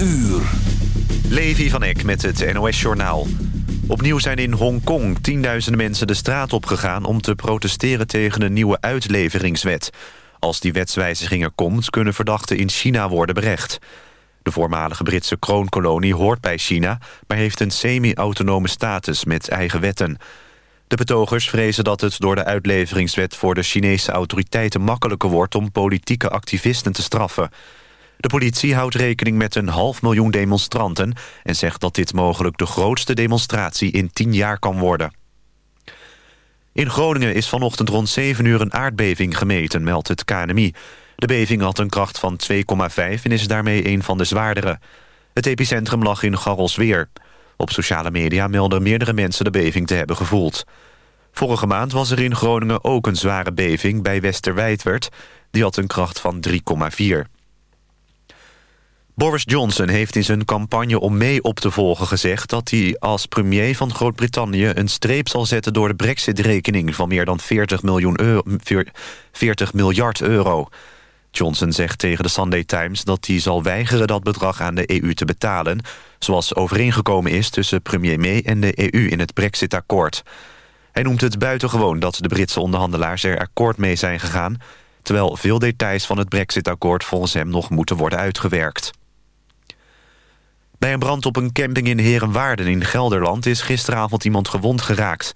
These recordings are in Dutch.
uur. Levi van Eck met het NOS-journaal. Opnieuw zijn in Hongkong tienduizenden mensen de straat opgegaan... om te protesteren tegen een nieuwe uitleveringswet. Als die wetswijziging er komt, kunnen verdachten in China worden berecht. De voormalige Britse kroonkolonie hoort bij China... maar heeft een semi-autonome status met eigen wetten. De betogers vrezen dat het door de uitleveringswet... voor de Chinese autoriteiten makkelijker wordt... om politieke activisten te straffen... De politie houdt rekening met een half miljoen demonstranten... en zegt dat dit mogelijk de grootste demonstratie in tien jaar kan worden. In Groningen is vanochtend rond 7 uur een aardbeving gemeten, meldt het KNMI. De beving had een kracht van 2,5 en is daarmee een van de zwaardere. Het epicentrum lag in Garrelsweer. Op sociale media melden meerdere mensen de beving te hebben gevoeld. Vorige maand was er in Groningen ook een zware beving bij Westerwijdwerd. Die had een kracht van 3,4. Boris Johnson heeft in zijn campagne om mee op te volgen gezegd... dat hij als premier van Groot-Brittannië een streep zal zetten... door de brexit-rekening van meer dan 40, miljoen euro, 40 miljard euro. Johnson zegt tegen de Sunday Times dat hij zal weigeren dat bedrag aan de EU te betalen... zoals overeengekomen is tussen premier May en de EU in het brexit-akkoord. Hij noemt het buitengewoon dat de Britse onderhandelaars er akkoord mee zijn gegaan... terwijl veel details van het brexit-akkoord volgens hem nog moeten worden uitgewerkt. Bij een brand op een camping in Herenwaarden in Gelderland... is gisteravond iemand gewond geraakt.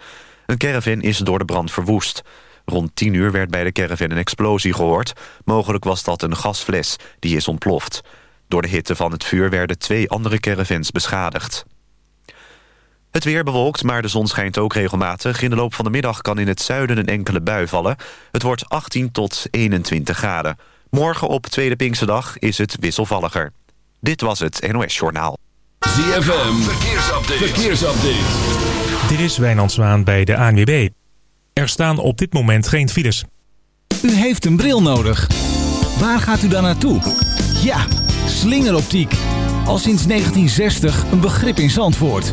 Een caravan is door de brand verwoest. Rond 10 uur werd bij de caravan een explosie gehoord. Mogelijk was dat een gasfles, die is ontploft. Door de hitte van het vuur werden twee andere caravans beschadigd. Het weer bewolkt, maar de zon schijnt ook regelmatig. In de loop van de middag kan in het zuiden een enkele bui vallen. Het wordt 18 tot 21 graden. Morgen op Tweede Pinksterdag is het wisselvalliger. Dit was het NOS Journaal. ZFM, verkeersupdate. verkeersupdate. Dit is Wijnand Zwaan bij de ANWB. Er staan op dit moment geen files. U heeft een bril nodig. Waar gaat u dan naartoe? Ja, slingeroptiek. Al sinds 1960 een begrip in Zandvoort.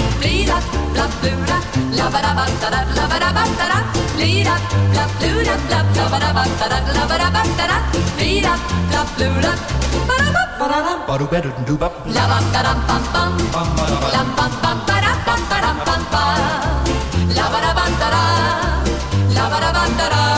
Bli-dat, blatt-lurat, labbadabantadat, labbadabantadat Bli-dat, blatt-lurat, blatt, labbadabantadat, labbadabantadat Bli-dat, blatt-lurat, badabab, badadam Badubadudubab Labantadampam-pam, lampam-pam-badam-pam-badam-pam-pam Labbadabantadat, labbadabantadat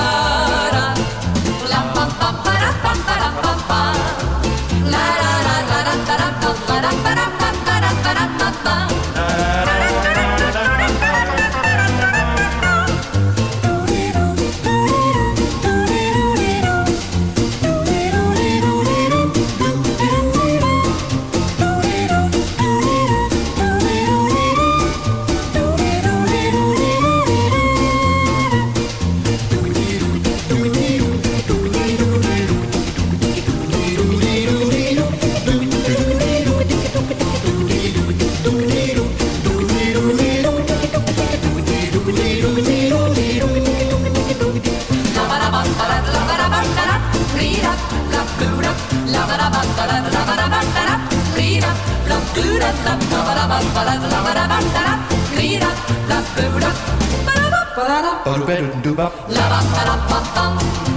Ba-da-ba-ba-ba-ba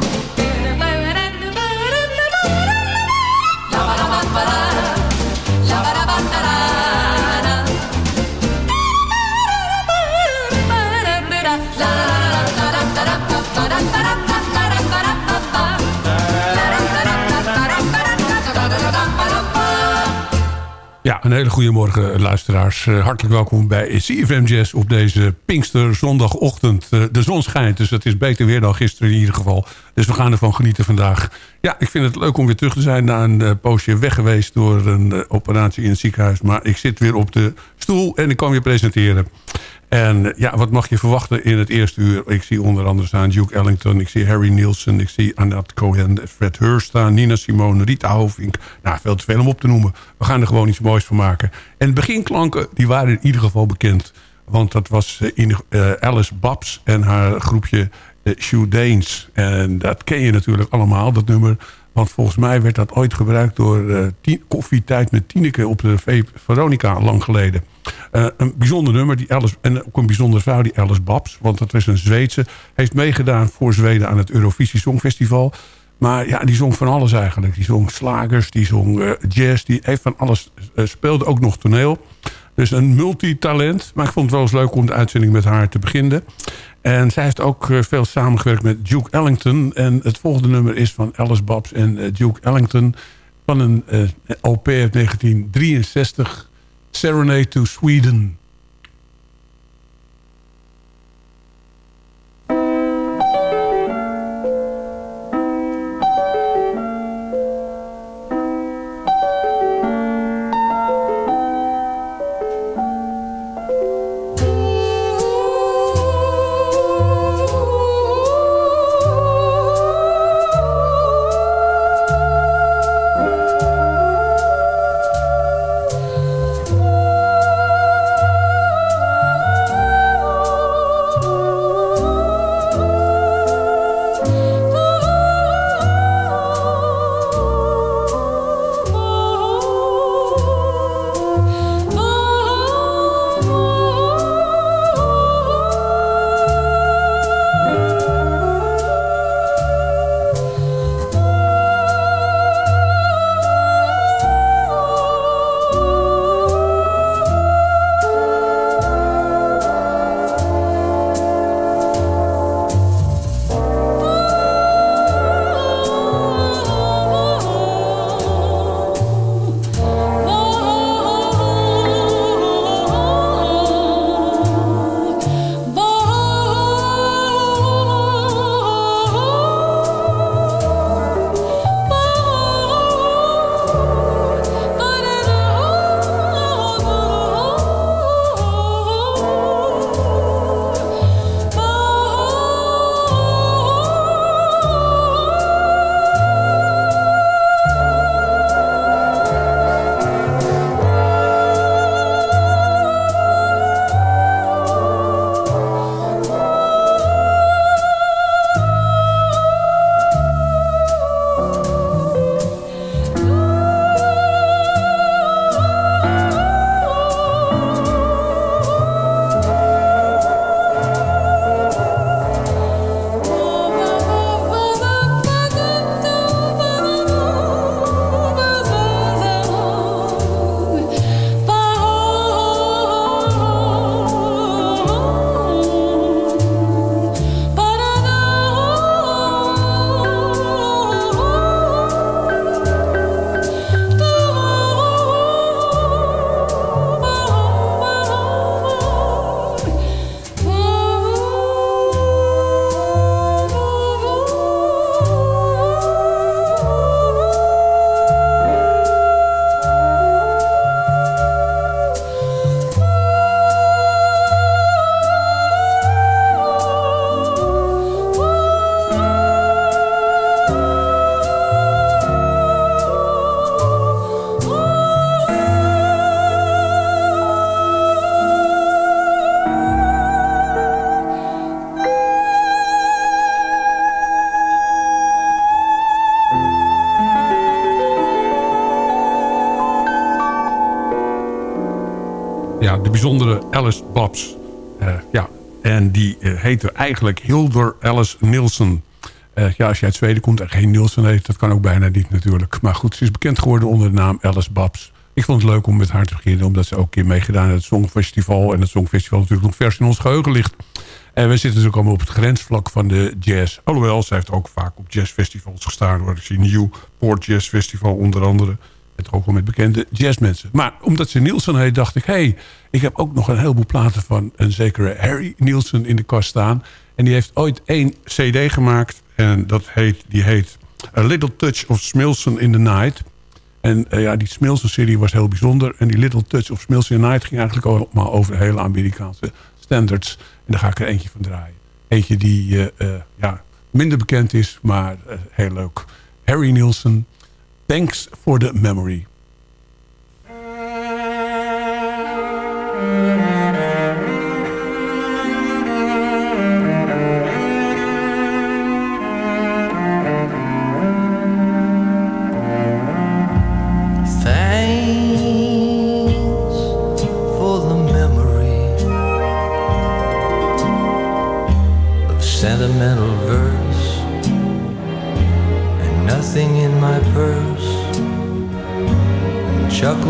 Ja, een hele goede morgen luisteraars. Uh, hartelijk welkom bij CFM Jazz op deze Pinkster zondagochtend. Uh, de zon schijnt, dus het is beter weer dan gisteren in ieder geval. Dus we gaan ervan genieten vandaag. Ja, ik vind het leuk om weer terug te zijn na een poosje weg geweest... door een operatie in het ziekenhuis. Maar ik zit weer op de stoel en ik kan weer presenteren. En ja, wat mag je verwachten in het eerste uur? Ik zie onder andere staan Duke Ellington, ik zie Harry Nielsen... ik zie Annette Cohen, Fred Hurst staan, Nina Simone, Rita Hovink. Nou, veel te veel om op te noemen. We gaan er gewoon iets moois van maken. En beginklanken, die waren in ieder geval bekend. Want dat was in, uh, Alice Babs en haar groepje uh, Shoe Danes. En dat ken je natuurlijk allemaal, dat nummer... Want volgens mij werd dat ooit gebruikt door uh, Koffietijd met Tineke op de Veronica lang geleden. Uh, een bijzonder nummer die Alice, en ook een bijzondere vrouw, die Alice Babs. Want dat was een Zweedse. Heeft meegedaan voor Zweden aan het Eurovisie Songfestival. Maar ja, die zong van alles eigenlijk. Die zong slagers, die zong uh, jazz, die heeft van alles. speelde ook nog toneel. Dus een multitalent. Maar ik vond het wel eens leuk om de uitzending met haar te beginnen. En zij heeft ook veel samengewerkt met Duke Ellington. En het volgende nummer is van Alice Babs en Duke Ellington. Van een LP uit 1963. Serenade to Sweden. Bijzondere Alice Babs. Uh, ja, en die uh, heette eigenlijk Hildur Alice Nielsen. Uh, ja, als je uit Zweden komt en geen Nielsen heet... dat kan ook bijna niet natuurlijk. Maar goed, ze is bekend geworden onder de naam Alice Babs. Ik vond het leuk om met haar te beginnen... omdat ze ook een keer meegedaan aan het Songfestival. En het Songfestival natuurlijk nog vers in ons geheugen ligt. En we zitten dus ook allemaal op het grensvlak van de jazz. Alhoewel, ze heeft ook vaak op jazzfestivals gestaan. Hoor. Ik zie Newport Jazz Festival onder andere. En ook wel met bekende jazzmensen. Maar omdat ze Nielsen heet, dacht ik... hé, hey, ik heb ook nog een heleboel platen van een zekere Harry Nielsen in de kast staan. En die heeft ooit één cd gemaakt. En dat heet, die heet A Little Touch of Smilson in the Night. En uh, ja, die Smilson-serie was heel bijzonder. En die Little Touch of Smilson in the Night ging eigenlijk allemaal over de hele Amerikaanse standards. En daar ga ik er eentje van draaien. Eentje die uh, uh, ja, minder bekend is, maar heel leuk. Harry Nielsen, Thanks for the Memory.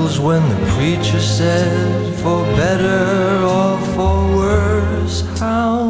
When the preacher says for better or for worse how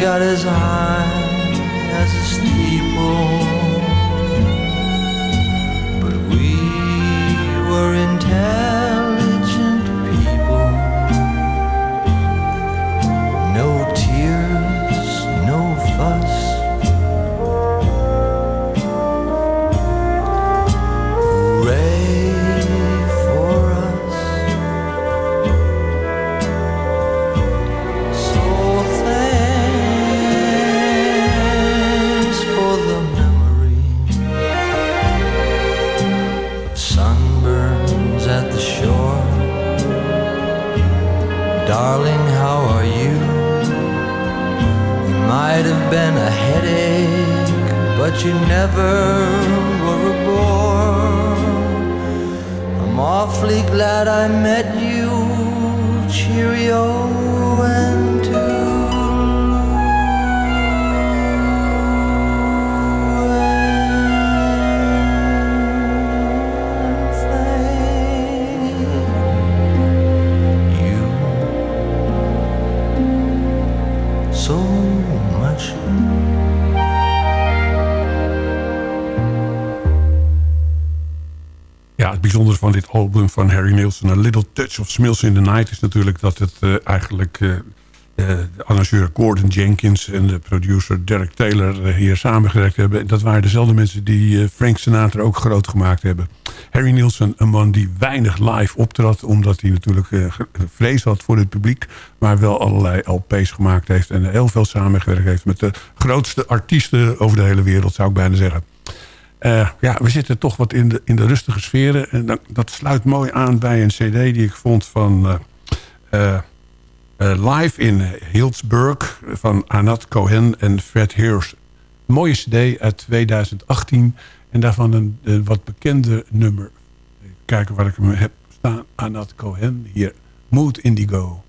got as high as a steeple. You never were a bore. I'm awfully glad I met you. Dit album van Harry Nilsson... A Little Touch of Smells in the Night... is natuurlijk dat het eh, eigenlijk... eh, eh, de arrangeur Gordon Jenkins en de producer Derek Taylor hier samengewerkt hebben. Dat waren dezelfde mensen die Frank Sinatra ook groot gemaakt hebben. Harry Nilsson, een man die weinig live optrad... omdat hij natuurlijk vrees had voor het publiek... maar wel allerlei LP's gemaakt heeft... en heel veel samengewerkt heeft met de grootste artiesten over de hele wereld... zou ik bijna zeggen. Eh, ja, we zitten toch wat in de, in de rustige sferen. En dat, dat sluit mooi aan bij een cd die ik vond van... eh, eh, live in Hillsburg van Anat Cohen en Fred Hirsch. Een mooie cd uit 2018. En daarvan een, een wat bekende nummer. Even kijken waar ik hem heb staan. Anat Cohen. Hier. Mood Indigo.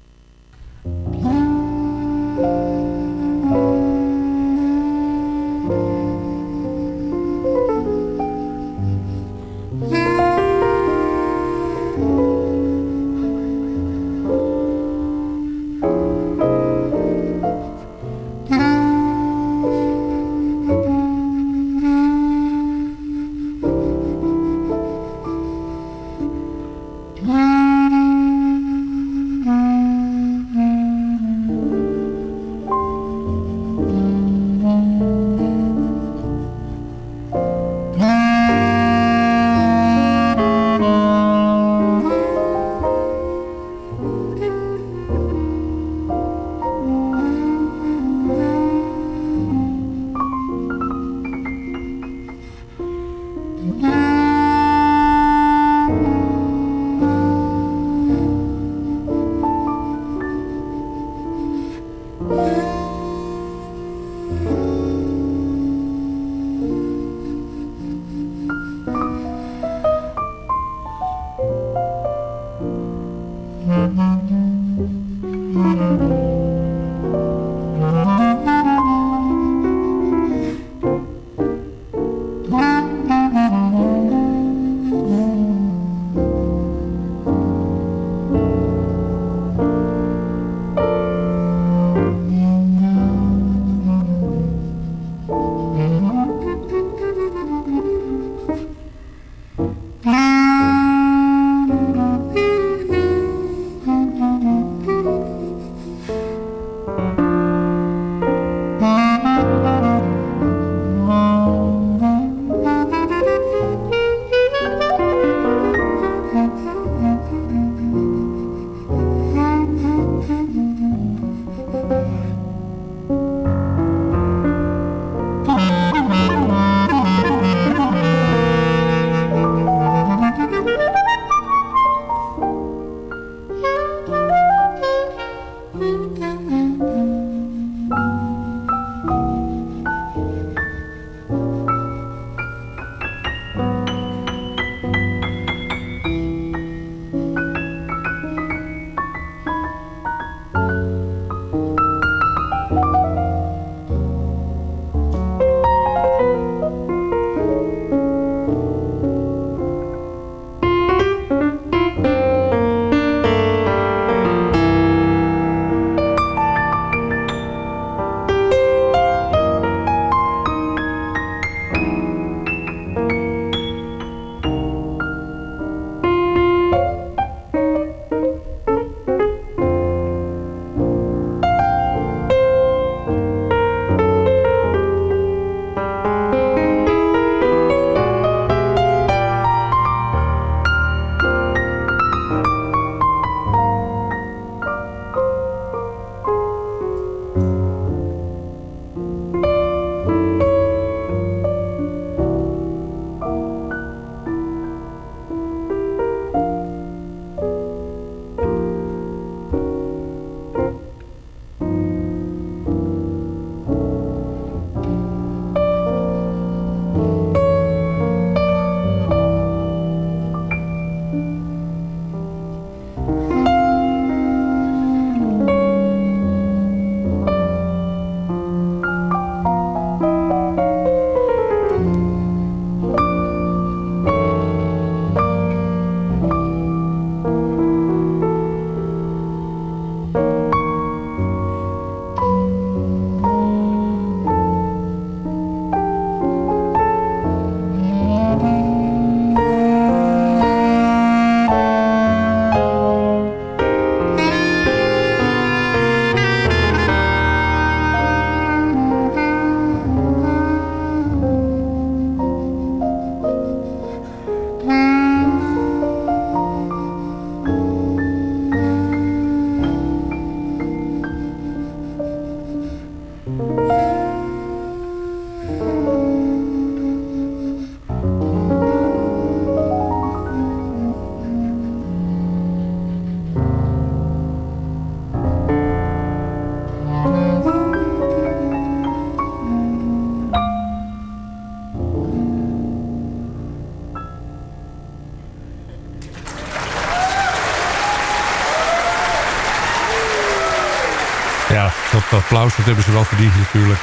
Applaus dat hebben ze wel verdiend natuurlijk.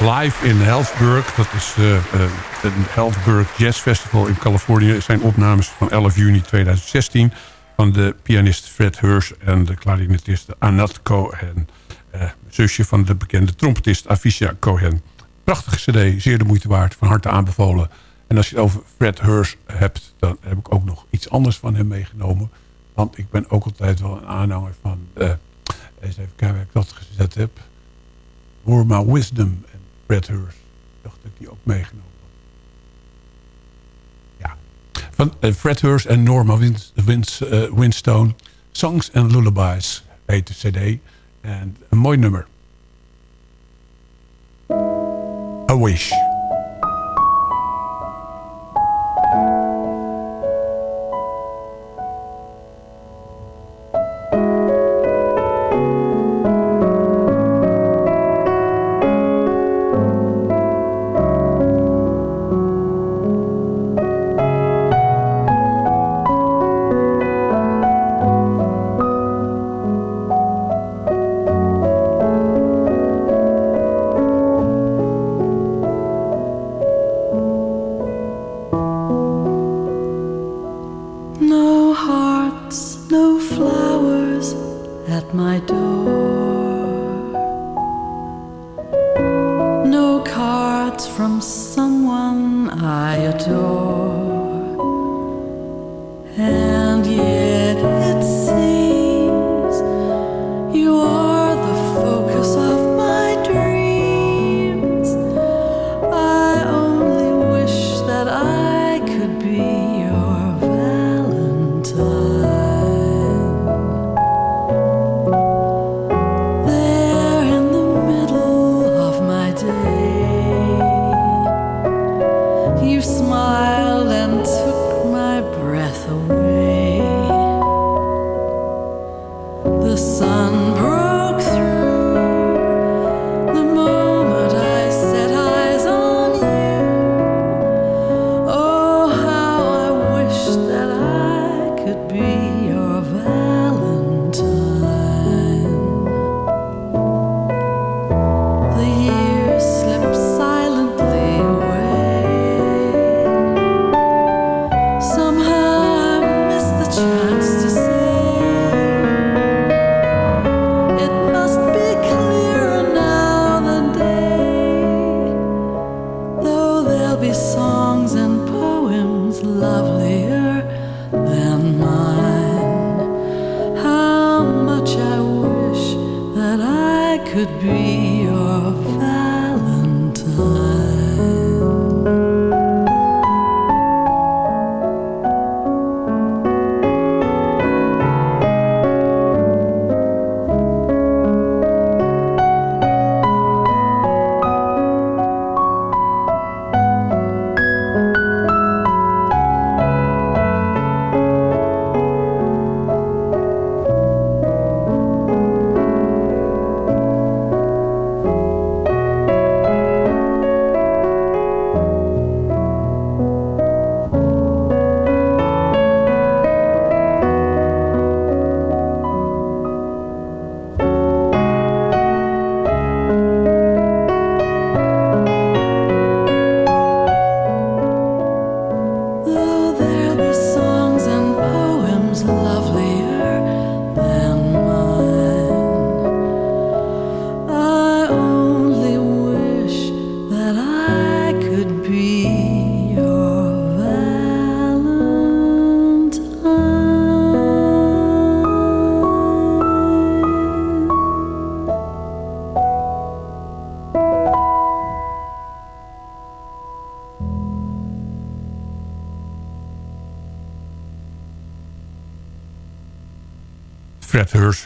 Live in Healdsburg, dat is uh, uh, een Healdsburg Jazz Festival in Californië... zijn opnames van 11 juni 2016 van de pianist Fred Hirsch... en de klarinetist Anat Cohen, uh, zusje van de bekende trompetist Avisha Cohen. Prachtige cd, zeer de moeite waard, van harte aanbevolen. En als je het over Fred Hirsch hebt, dan heb ik ook nog iets anders van hem meegenomen... Want ik ben ook altijd wel een aanhanger van... Uh, eens even kijken waar ik dat gezet heb. Norma Wisdom en Fred Hurst. dacht dat ik die ook meegenomen Ja. Van Fred Hurst en Norma Wins, Wins, uh, Winstone. Songs and Lullabies heet cd. En een mooi nummer. A Wish.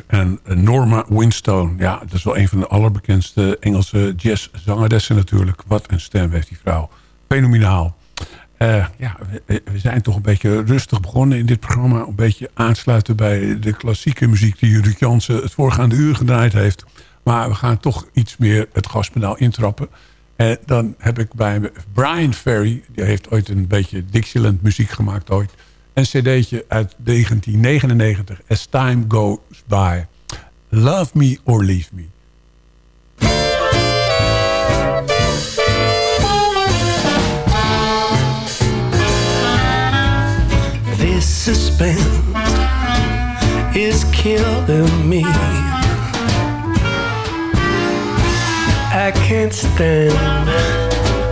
En Norma Winstone. Ja, dat is wel een van de allerbekendste Engelse jazzzangeressen natuurlijk. Wat een stem heeft die vrouw. Fenomenaal. Uh, ja, we, zijn toch een beetje rustig begonnen in dit programma. Een beetje aansluiten bij de klassieke muziek die Ruud Jansen het voorgaande uur gedraaid heeft. Maar we gaan toch iets meer het gaspedaal intrappen. En dan heb ik bij Brian Ferry. Die heeft ooit een beetje Dixieland muziek gemaakt ooit. Een cd'tje uit 1999. As Time Goes By. Love Me or Leave Me. This suspense is killing me I can't stand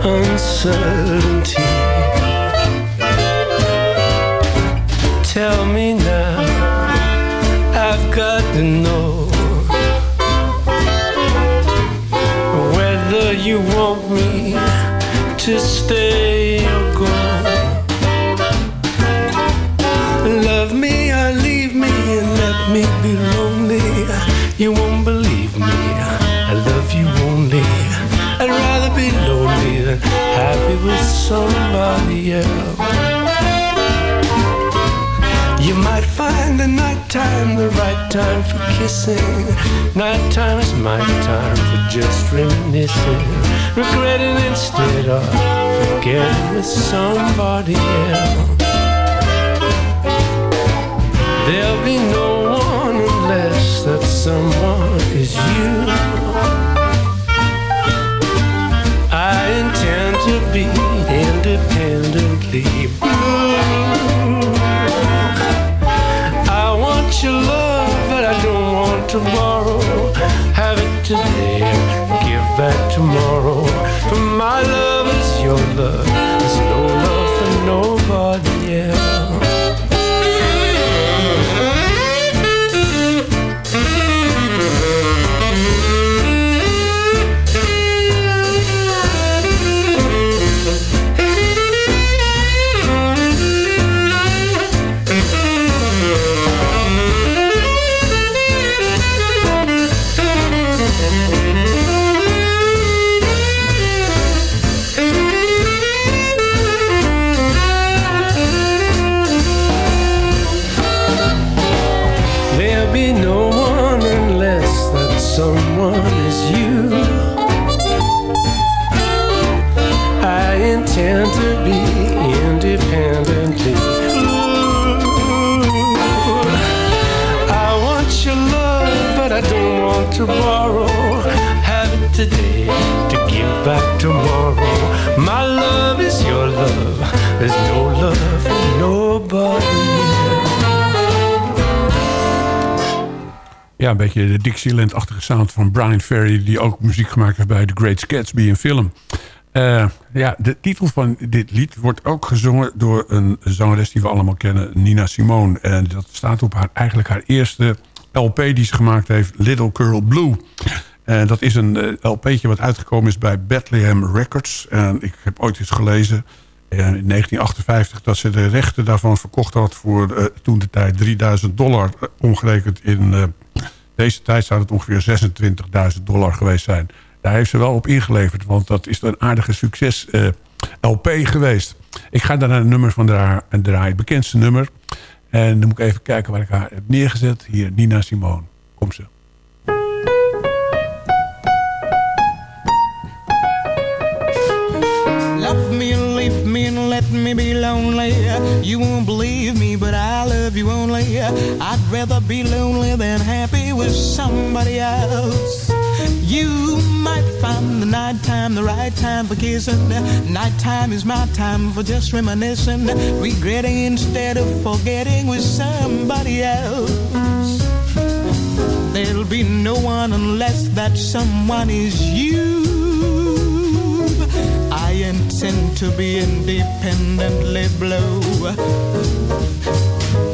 uncertainty Tell me now, I've got to know whether you want me to stay or go. Love me or leave me and let me be lonely. You won't believe me. I love you only. I'd rather be lonely than happy with somebody else. Might find the nighttime the right time for kissing. Nighttime is my time for just reminiscing. Regretting instead of forgetting with somebody else. There'll be no one unless that someone is you. I intend to be independently blue. Your love, but I don't want to borrow. Have it today, give back tomorrow. For my love is your love. There's no love for nobody else. Ja, een beetje de Dixieland-achtige sound van Brian Ferry... die ook muziek gemaakt heeft bij The Great Gatsby, een film. Eh, ja, de titel van dit lied wordt ook gezongen door een zangeres... die we allemaal kennen, Nina Simone. En dat staat op haar, eigenlijk haar eerste LP die ze gemaakt heeft... Little Curl Blue. En dat is een eh, LP'tje wat uitgekomen is bij Bethlehem Records. En ik heb ooit eens gelezen... eh, in 1958 dat ze de rechten daarvan verkocht had... voor toen de tijd 3000 dollar omgerekend in... deze tijd zou het ongeveer 26.000 dollar geweest zijn. Daar heeft ze wel op ingeleverd, want dat is een aardige succes eh, LP geweest. Ik ga daar een nummer van draaien, draaien, het bekendste nummer. En dan moet ik even kijken waar ik haar heb neergezet. Hier, Nina Simone. Kom ze. Let me be lonely. You won't believe me, but I love you only. I'd rather be lonely than happy with somebody else. You might find the night time the right time for kissing. Nighttime is my time for just reminiscing, regretting instead of forgetting with somebody else. There'll be no one unless that someone is you. I intend to be independently blue.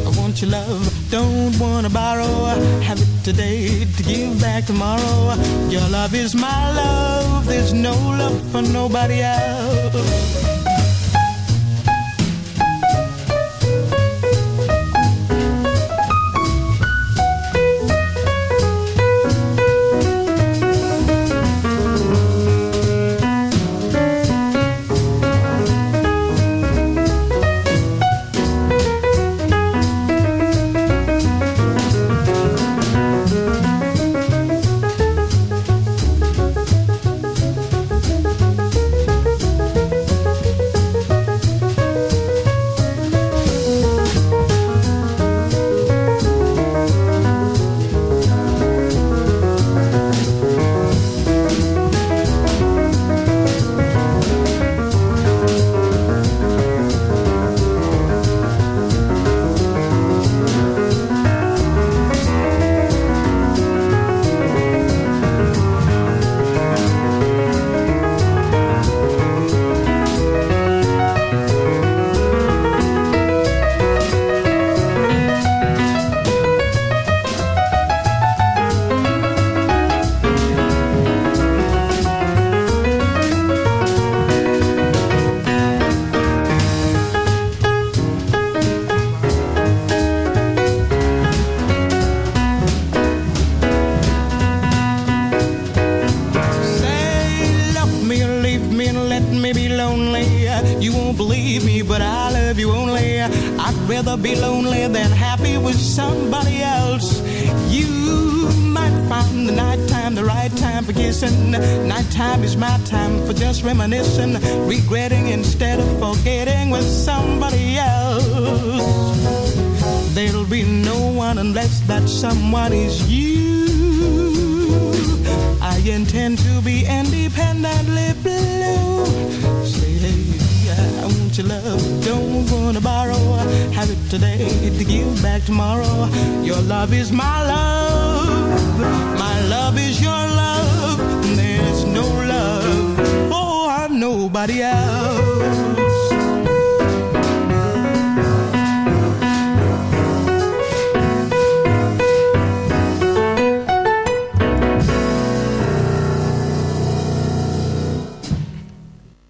I want your love, don't wanna borrow. Have it today to give back tomorrow. Your love is my love, there's no love for nobody else.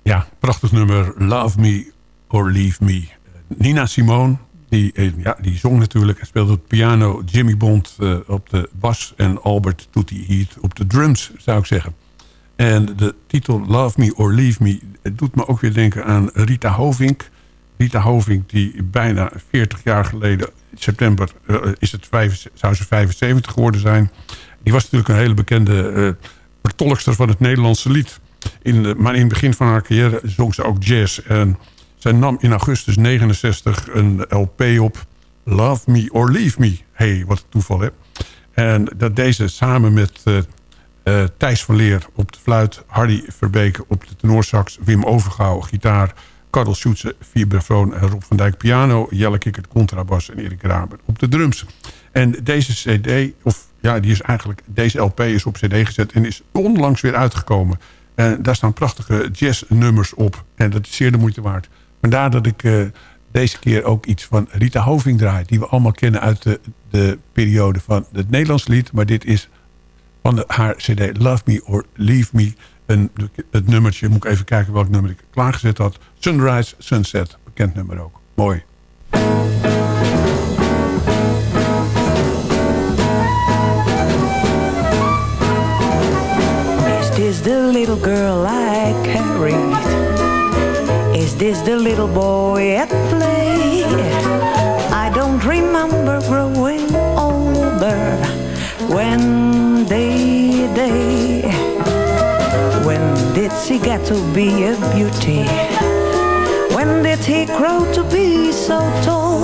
Ja, prachtig nummer. Love Me or Leave Me. Nina Simone, die, eh, ja, die zong natuurlijk en speelde op piano. Jimmy Bond eh, op de bas en Albert Toetie Heat op de drums, zou ik zeggen. En de titel Love Me or Leave Me doet me ook weer denken aan Rita Hovink. Rita Hovink, die bijna 40 jaar geleden, in september, eh, is het zou ze 75 geworden zijn. Die was natuurlijk een hele bekende eh vertolkster van het Nederlandse lied. In de, maar in het begin van haar carrière zong ze ook jazz. En zij nam in augustus 69 een LP op. Love Me or Leave Me. hey, wat een toeval hè. En dat deze samen met eh, eh, Thijs van Leer op de fluit... Hardy Verbeke op de tenorsax... Wim Overgouw gitaar... Karel Schoetse vibrafoon en Rob van Dijk piano... Jelle Kikkert contrabas en Erik Raber op de drums. En deze cd, of ja, die is eigenlijk... deze LP is op cd gezet en is onlangs weer uitgekomen... En daar staan prachtige jazznummers op. En dat is zeer de moeite waard. Vandaar dat ik uh, deze keer ook iets van Rita Hoving draai. Die we allemaal kennen uit de, de periode van het Nederlands lied. Maar dit is van de, haar cd Love Me or Leave Me. En het nummertje, moet ik even kijken welk nummer ik klaargezet had. Sunrise, Sunset. Bekend nummer ook. Mooi. Is the little girl I carried? Is this the little boy at play? I don't remember growing older when she get to be a beauty? When did he grow to be so tall?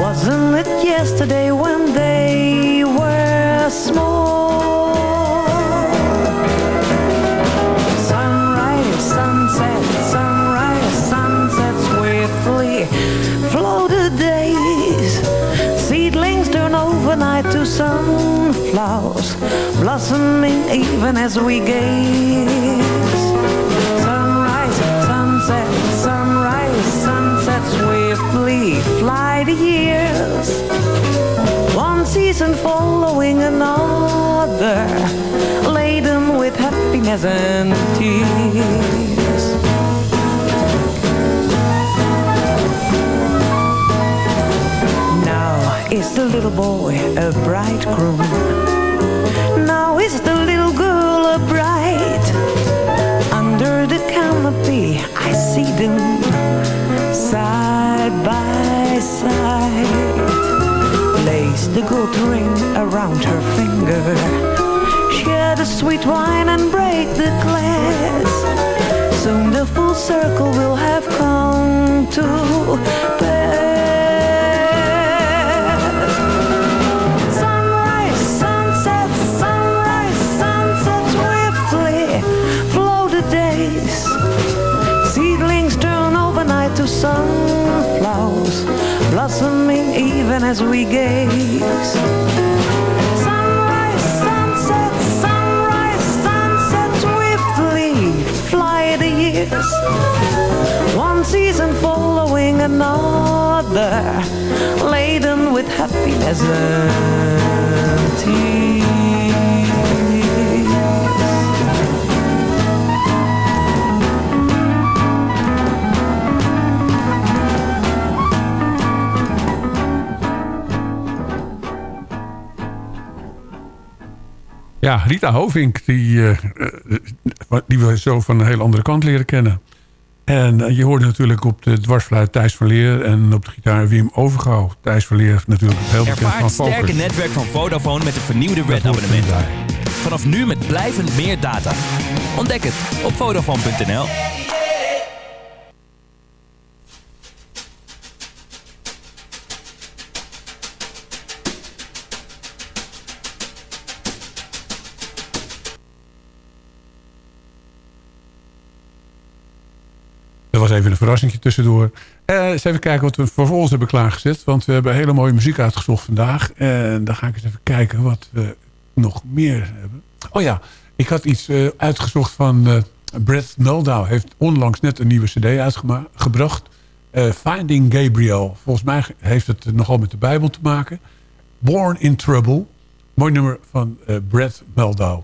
Wasn't it yesterday when they were small? Sunrise, sunset, sunrise, sunset the days. Seedlings turn overnight to sunflowers blossoming even as we gaze. Sunrise, sunset, sunrise, sunset swiftly fly the years. One season following another, laden with happiness and tears. Now is the little boy a bridegroom? I see them side by side. Lace the gold ring around her finger. Share the sweet wine and break the glass. Soon the full circle will have come to pass. Sunflowers blossoming even as we gaze. Sunrise, sunset, sunrise, sunset, swiftly fly the years. One season following another, laden with happiness and tears. Ja, Rita Hovink, die, uh, die we zo van een heel andere kant leren kennen. En je hoorde natuurlijk op de dwarsfluit Thijs van Leer... en op de gitaar Wim Overgouw. Thijs van Leer natuurlijk heel bekend Ervaar van het sterke netwerk van Vodafone met de vernieuwde Red-abonnement. Vanaf nu met blijvend meer data. Ontdek het op Vodafone.nl. was even een verrassingje tussendoor. Eh, eens even kijken wat we vervolgens hebben klaargezet. Want we hebben hele mooie muziek uitgezocht vandaag. En dan ga ik eens even kijken wat we nog meer hebben. Oh ja, ik had iets eh, uitgezocht van eh Brett Meldau. Heeft onlangs net een nieuwe cd uitgebracht. Finding Gabriel. Volgens mij heeft het nogal met de Bijbel te maken. Born in Trouble. Mooi nummer van Brett Meldau.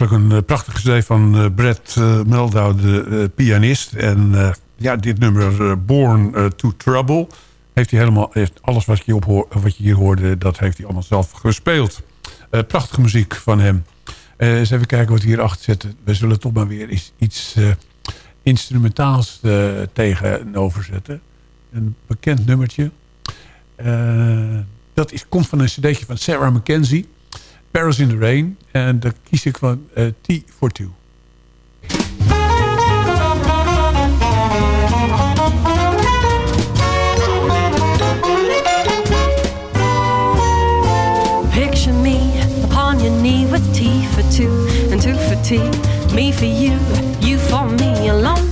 Een eh, prachtige cd van eh, Brett uh, Meldau, de eh, pianist. En eh, ja, dit nummer, eh, Born eh, to Trouble... heeft hij helemaal, heeft alles wat je, wat je hier hoorde... dat heeft hij allemaal zelf gespeeld. Eh, prachtige muziek van hem. Eh, eens even kijken wat we hierachter zetten. We zullen toch maar weer iets, eh, instrumentaals eh, tegenover zetten. Een bekend nummertje. Eh, dat is, komt van een cd'tje van Sarah Mackenzie. Paris in the Rain. En daar kies ik van eh, T for Two. Picture me upon your knee with for two and two for tea. Me for you, you for me alone.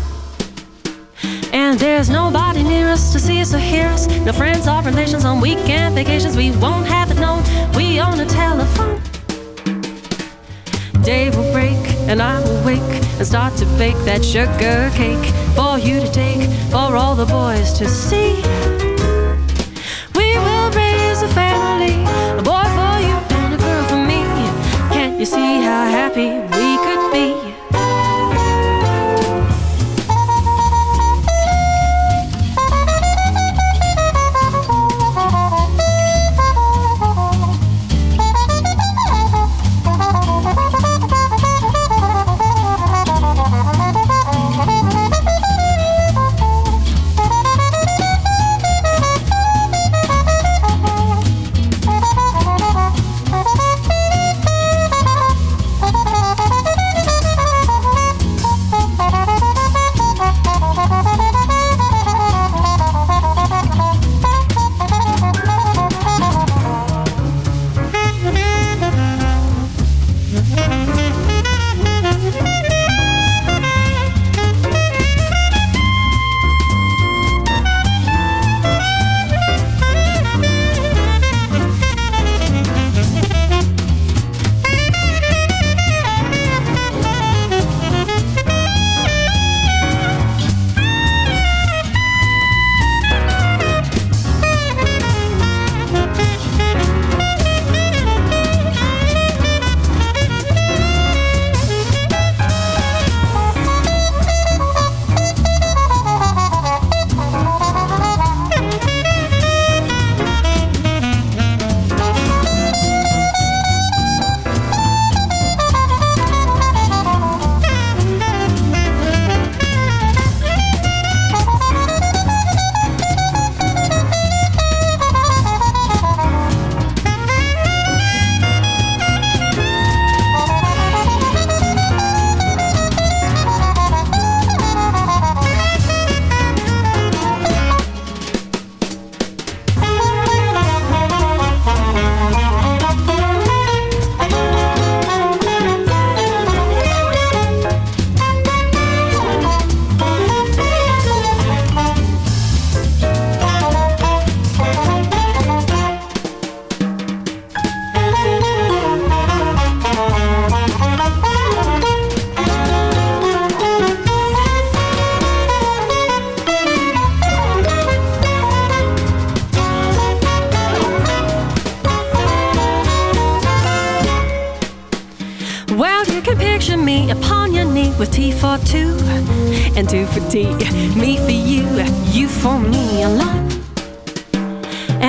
And there's nobody near us to see us or hear us. No friends or relations on weekend vacations. We won't have it known. We own a telephone. Day will break and I will wake and start to bake that sugar cake for you to take, for all the boys to see. We will raise a family, a boy for you and a girl for me. Can't you see how happy we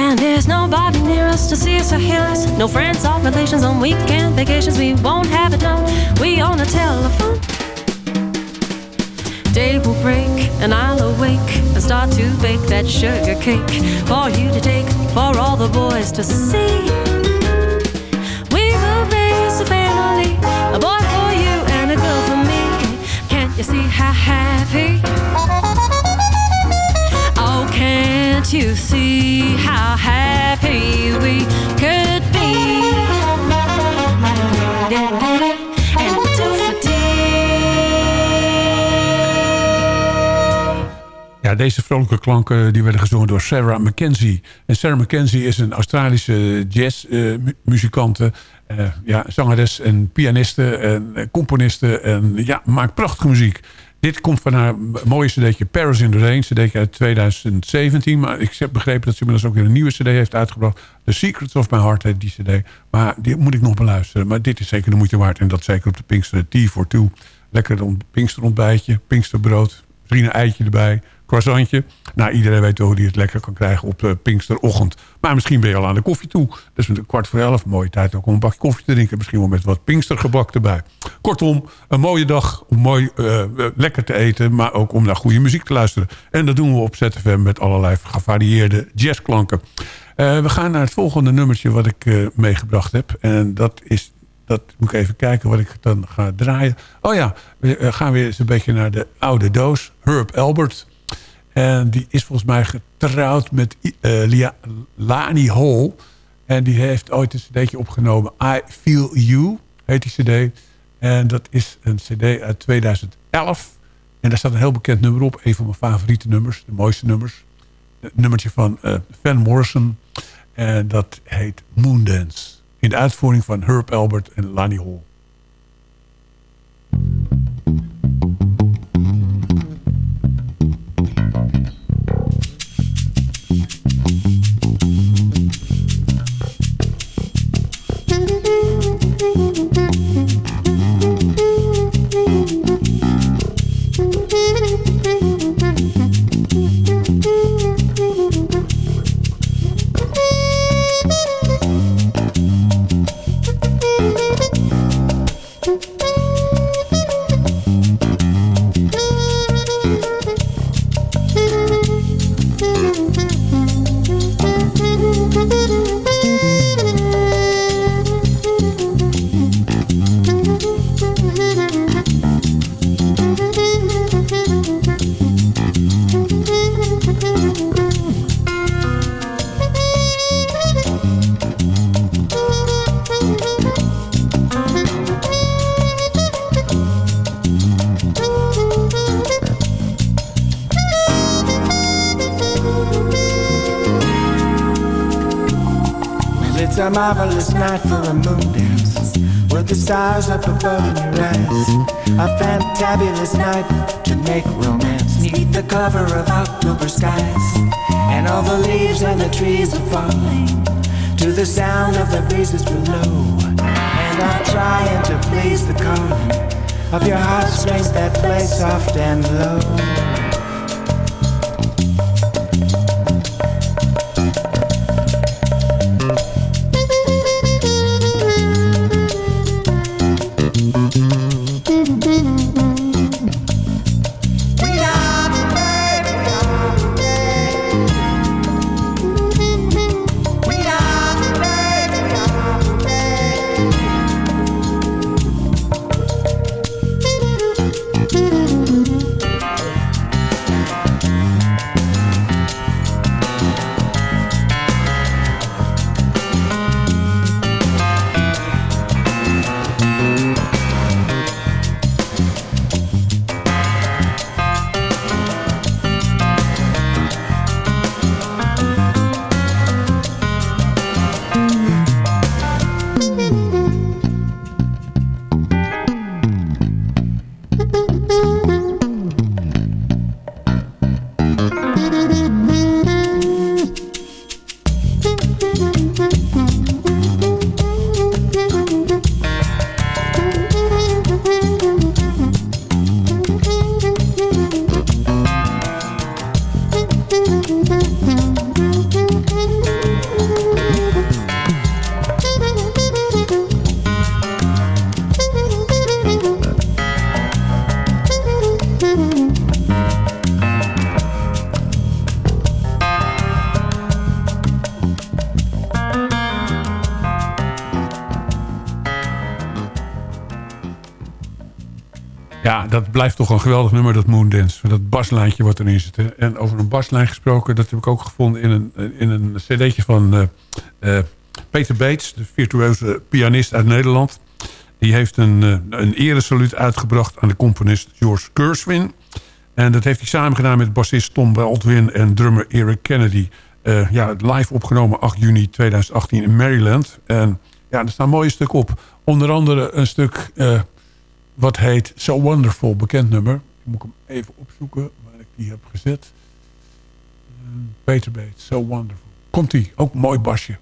And there's nobody near us to see us or hear us. No friends or relations on weekend vacations. We won't have it known. We own a telephone. Day will break and I'll awake and start to bake that sugar cake for you to take, for all the boys to see. We will raise a family, a boy for you and a girl for me. Can't you see how happy? Oh, see how happy we could be? Ja, deze vrolijke klanken die werden gezongen door Sarah Mackenzie. En Sarah Mackenzie is een Australische jazzmuzikante. ja, zangeres en pianiste en eh, componiste. En ja, maakt prachtige muziek. Dit komt van haar mooie cd'tje Paris in the Rain. cd'tje uit 2017. Maar ik heb begrepen dat ze inmiddels ook weer een nieuwe cd heeft uitgebracht. The Secrets of My Heart heet die cd. Maar die moet ik nog beluisteren. Maar dit is zeker de moeite waard. En dat zeker op de Pinkster Tea for Two. Lekker een Pinksterontbijtje, Pinksterbrood. Misschien een eitje erbij, croissantje. Nou, iedereen weet wel hoe die het lekker kan krijgen op de Pinksterochtend. Maar misschien ben je al aan de koffie toe. Dus een kwart voor elf, mooie tijd ook om een bakje koffie te drinken. Misschien wel met wat Pinkstergebak erbij. Kortom, een mooie dag om mooi uh, lekker te eten... maar ook om naar goede muziek te luisteren. En dat doen we op ZFM met allerlei gevarieerde jazzklanken. We gaan naar het volgende nummertje wat ik meegebracht heb. En dat is dat moet ik even kijken wat ik dan ga draaien. Oh ja, we gaan weer eens een beetje naar de oude doos. Herb Albert. En die is volgens mij getrouwd met uh, Lani Hall. En die heeft ooit een cd'tje opgenomen. I Feel You heet die cd. En dat is een cd uit 2011. En daar staat een heel bekend nummer op. Een van mijn favoriete nummers. De mooiste nummers. Een nummertje van uh, Van Morrison. En dat heet Moondance in de uitvoering van Herb Albert en Lani Hall. Blijft toch een geweldig nummer, dat Moondance. Dat baslijntje wat erin zit. En over een baslijn gesproken, dat heb ik ook gevonden in een, in een cd'tje van uh, uh, Peter Bates, de virtueuze pianist uit Nederland. Die heeft een, uh, een eresaluut uitgebracht aan de componist George Gershwin. En dat heeft hij samen gedaan met bassist Tom Baldwin en drummer Eric Kennedy. ja, live opgenomen 8 juni 2018 in Maryland. En ja, er staan mooie stukken op. Onder andere een stuk wat heet So Wonderful, bekend nummer. moet ik hem even opzoeken waar ik die heb gezet. Uh, Peter Bates, So Wonderful. Komt-ie, ook mooi basje.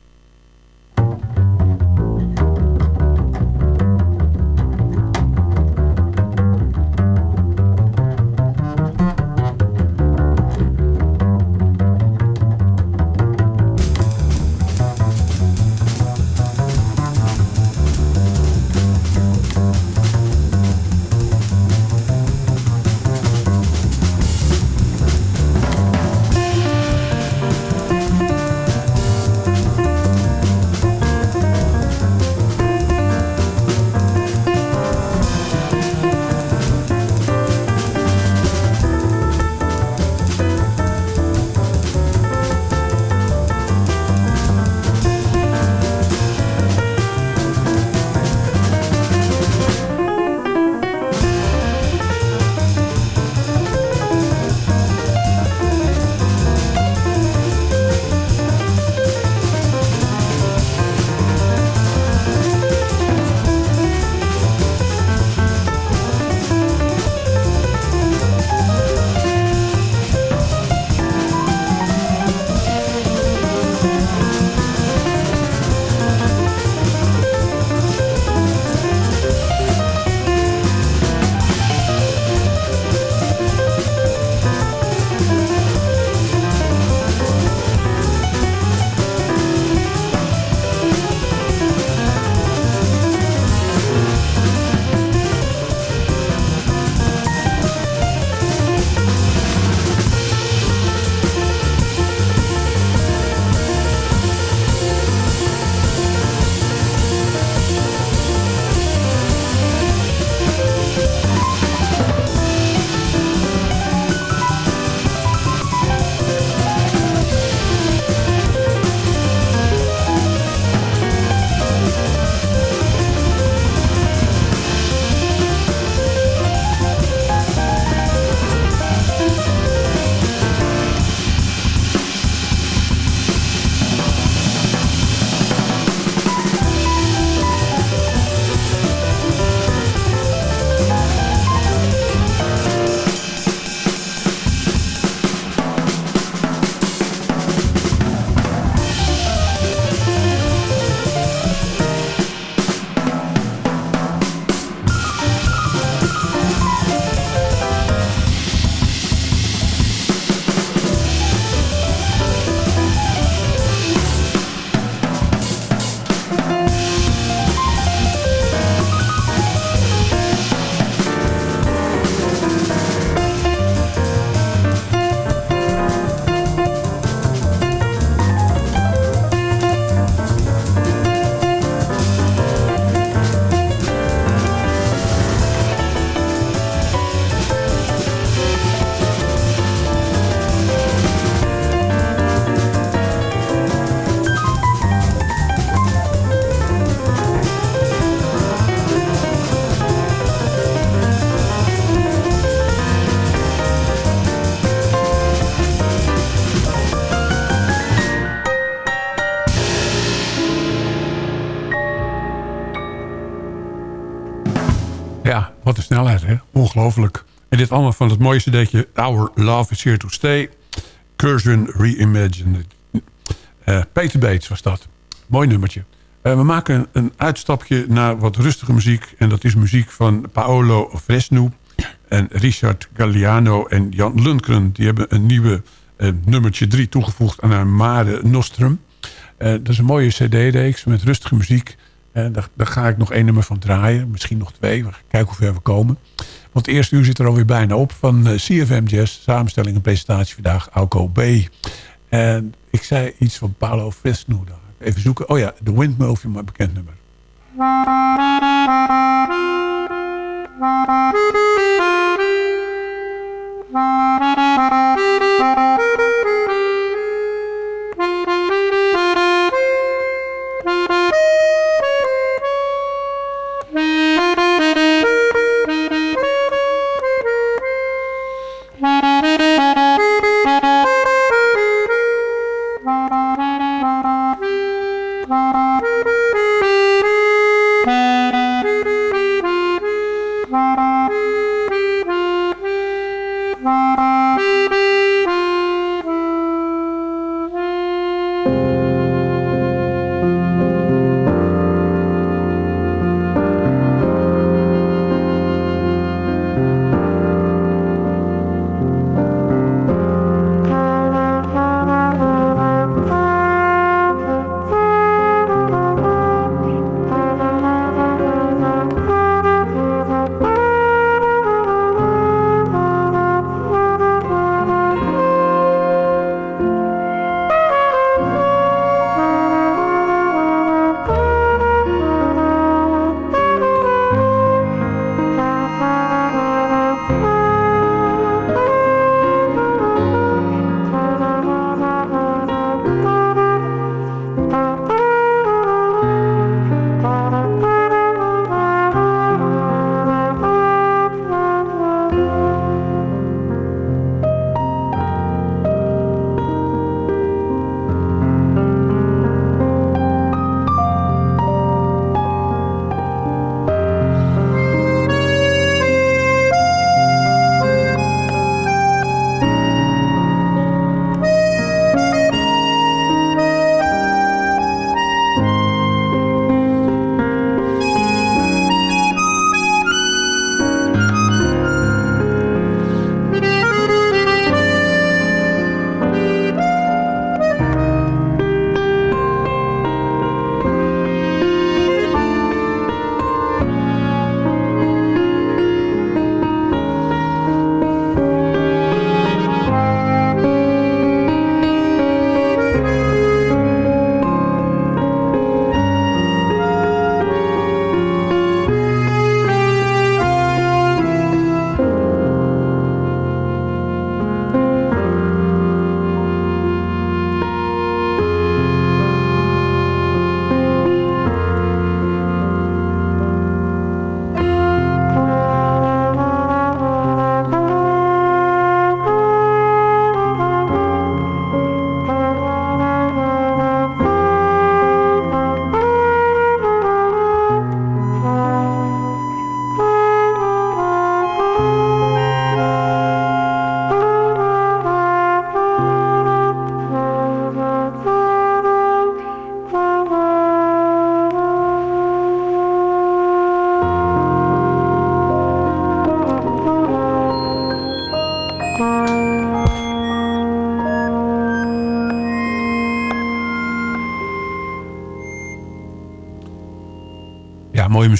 Dit allemaal van het mooie cd'tje Our Love is Here to Stay. Cursion Reimagined. Uh, Peter Bates was dat. Mooi nummertje. Uh, we maken een uitstapje naar wat rustige muziek. En dat is muziek van Paolo Fresno en Richard Galliano en Jan Lundgren. Die hebben een nieuwe uh, nummertje 3 toegevoegd aan haar Mare Nostrum. dat is een mooie cd-reeks met rustige muziek. Daar, daar, ga ik nog één nummer van draaien. Misschien nog twee. We gaan kijken hoe ver we komen. Want het eerste uur zit er alweer bijna op. Van uh, CFM Jazz. Samenstelling en presentatie vandaag. Alco B. En ik zei iets van Paolo Fresno. Even zoeken. Oh ja, The Windmill mijn bekend nummer.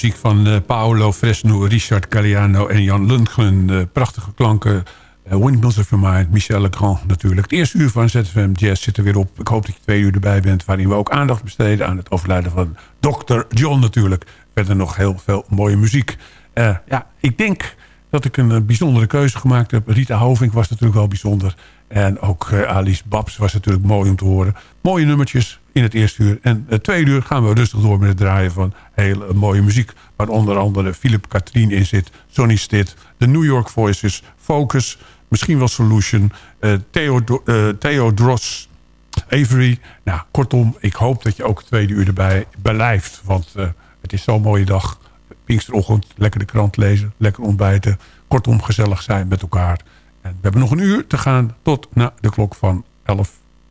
Muziek van uh, Paolo Fresno, Richard Galliano en Jan Lundgren. Uh, prachtige klanken. Uh, Windmills of Mind, Michel Legrand natuurlijk. Het eerste uur van ZFM Jazz zit er weer op. Ik hoop dat je twee uur erbij bent... waarin we ook aandacht besteden aan het overlijden van Dr. John natuurlijk. Verder nog heel veel mooie muziek. ja, ik denk dat ik een bijzondere keuze gemaakt heb. Rita Hovink was natuurlijk wel bijzonder. En ook Alice Babs was natuurlijk mooi om te horen. Mooie nummertjes in het eerste uur. En het tweede uur gaan we rustig door met het draaien van hele mooie muziek. Waar onder andere Philip Katrien in zit, Sonny Stitt, de New York Voices, Focus, misschien wel Solution, uh, Theo, uh, Theo Dross, Avery. Nou, kortom, ik hoop dat je ook het tweede uur erbij belijft. Want uh, het is zo'n mooie dag. Pinksterochtend, lekker de krant lezen, lekker ontbijten. Kortom, gezellig zijn met elkaar. En we hebben nog een uur te gaan tot na de klok van 11